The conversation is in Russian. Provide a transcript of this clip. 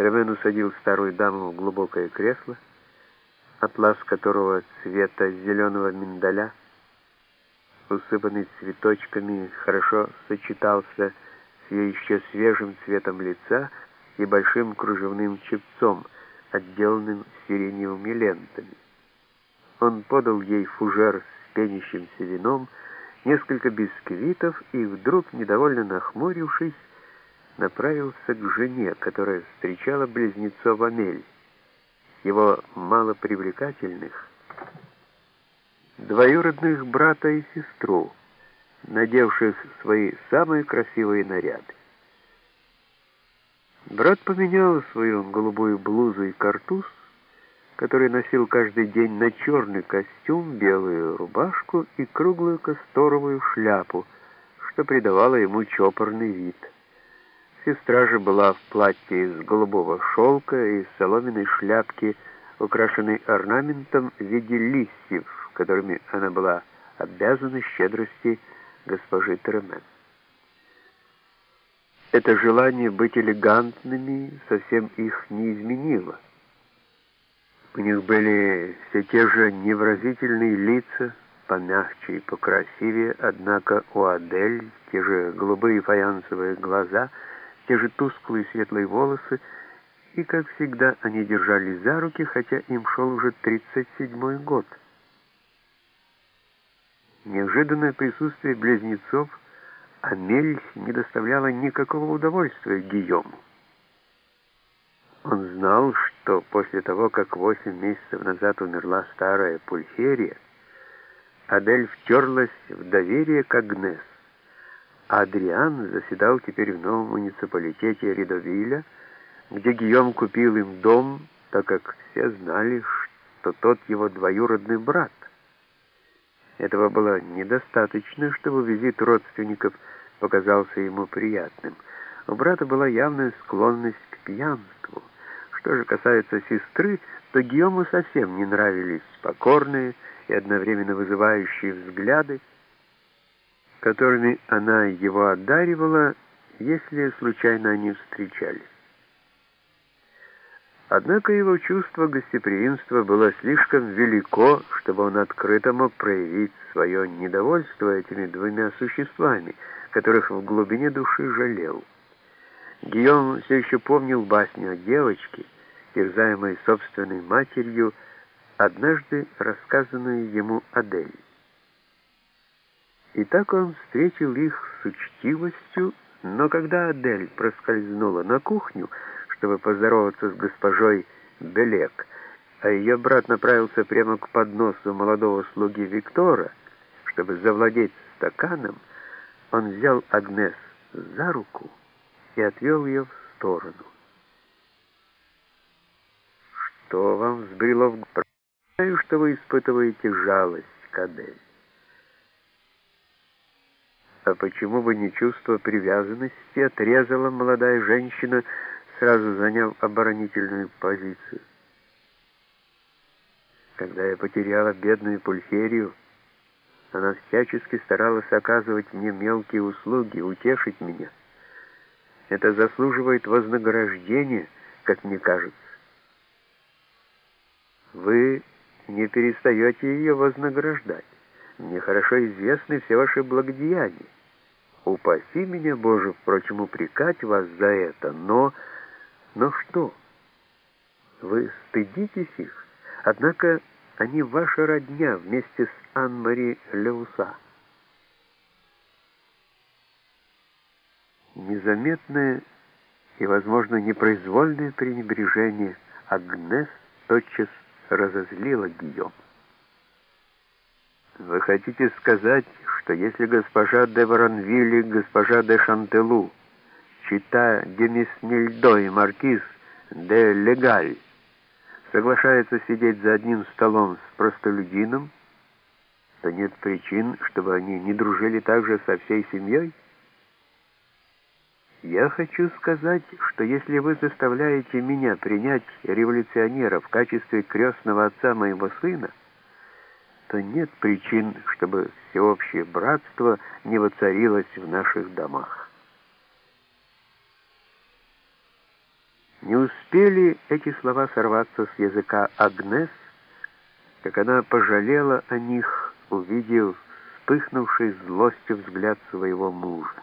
Тремен усадил старую даму в глубокое кресло, атлас которого цвета зеленого миндаля, усыпанный цветочками, хорошо сочетался с ее еще свежим цветом лица и большим кружевным чепцом, отделанным сиреневыми лентами. Он подал ей фужер с пенящимся вином, несколько бисквитов и вдруг, недовольно нахмурившись, направился к жене, которая встречала близнецов Амель, его малопривлекательных, двоюродных брата и сестру, надевших свои самые красивые наряды. Брат поменял свою голубую блузу и картуз, который носил каждый день на черный костюм, белую рубашку и круглую касторовую шляпу, что придавало ему чопорный вид. Сестра же была в платье из голубого шелка и соломенной шляпки, украшенной орнаментом в виде листьев, которыми она была обязана щедрости госпожи Тремен. Это желание быть элегантными совсем их не изменило. У них были все те же невразительные лица, помягче и покрасивее, однако у Адель те же голубые фаянсовые глаза — те же тусклые светлые волосы, и, как всегда, они держались за руки, хотя им шел уже 37-й год. Неожиданное присутствие близнецов Амель не доставляло никакого удовольствия Гийому. Он знал, что после того, как восемь месяцев назад умерла старая Пульхерия, Адель втерлась в доверие к Агнес. Адриан заседал теперь в новом муниципалитете Ридовиля, где Гийом купил им дом, так как все знали, что тот его двоюродный брат. Этого было недостаточно, чтобы визит родственников показался ему приятным. У брата была явная склонность к пьянству. Что же касается сестры, то Гийому совсем не нравились покорные и одновременно вызывающие взгляды, которыми она его одаривала, если случайно они встречались. Однако его чувство гостеприимства было слишком велико, чтобы он открыто мог проявить свое недовольство этими двумя существами, которых в глубине души жалел. Гийом все еще помнил басню о девочке, терзаемой собственной матерью, однажды рассказанную ему Адель. И так он встретил их с учтивостью, но когда Адель проскользнула на кухню, чтобы поздороваться с госпожой Белек, а ее брат направился прямо к подносу молодого слуги Виктора, чтобы завладеть стаканом, он взял Агнес за руку и отвел ее в сторону. «Что вам взбрело в... Знаю, что вы испытываете жалость к Адель. А почему бы не чувство привязанности, отрезала молодая женщина, сразу заняв оборонительную позицию. Когда я потеряла бедную Пульхерию, она всячески старалась оказывать мне мелкие услуги, утешить меня. Это заслуживает вознаграждения, как мне кажется. Вы не перестаете ее вознаграждать. Мне хорошо известны все ваши благодеяния. Упаси меня, Боже, впрочем, упрекать вас за это, но... Но что? Вы стыдитесь их? Однако они ваша родня вместе с Ан-Мари Леуса. Незаметное и, возможно, непроизвольное пренебрежение Агнес тотчас разозлило Гийома. Вы хотите сказать, что если госпожа де Воронвиль и госпожа де Шантелу, чита Демиснельдо и маркиз де Легаль, соглашаются сидеть за одним столом с простолюдином, то нет причин, чтобы они не дружили также со всей семьей? Я хочу сказать, что если вы заставляете меня принять революционера в качестве крестного отца моего сына, то нет причин, чтобы всеобщее братство не воцарилось в наших домах. Не успели эти слова сорваться с языка Агнес, как она пожалела о них, увидев вспыхнувший злостью взгляд своего мужа.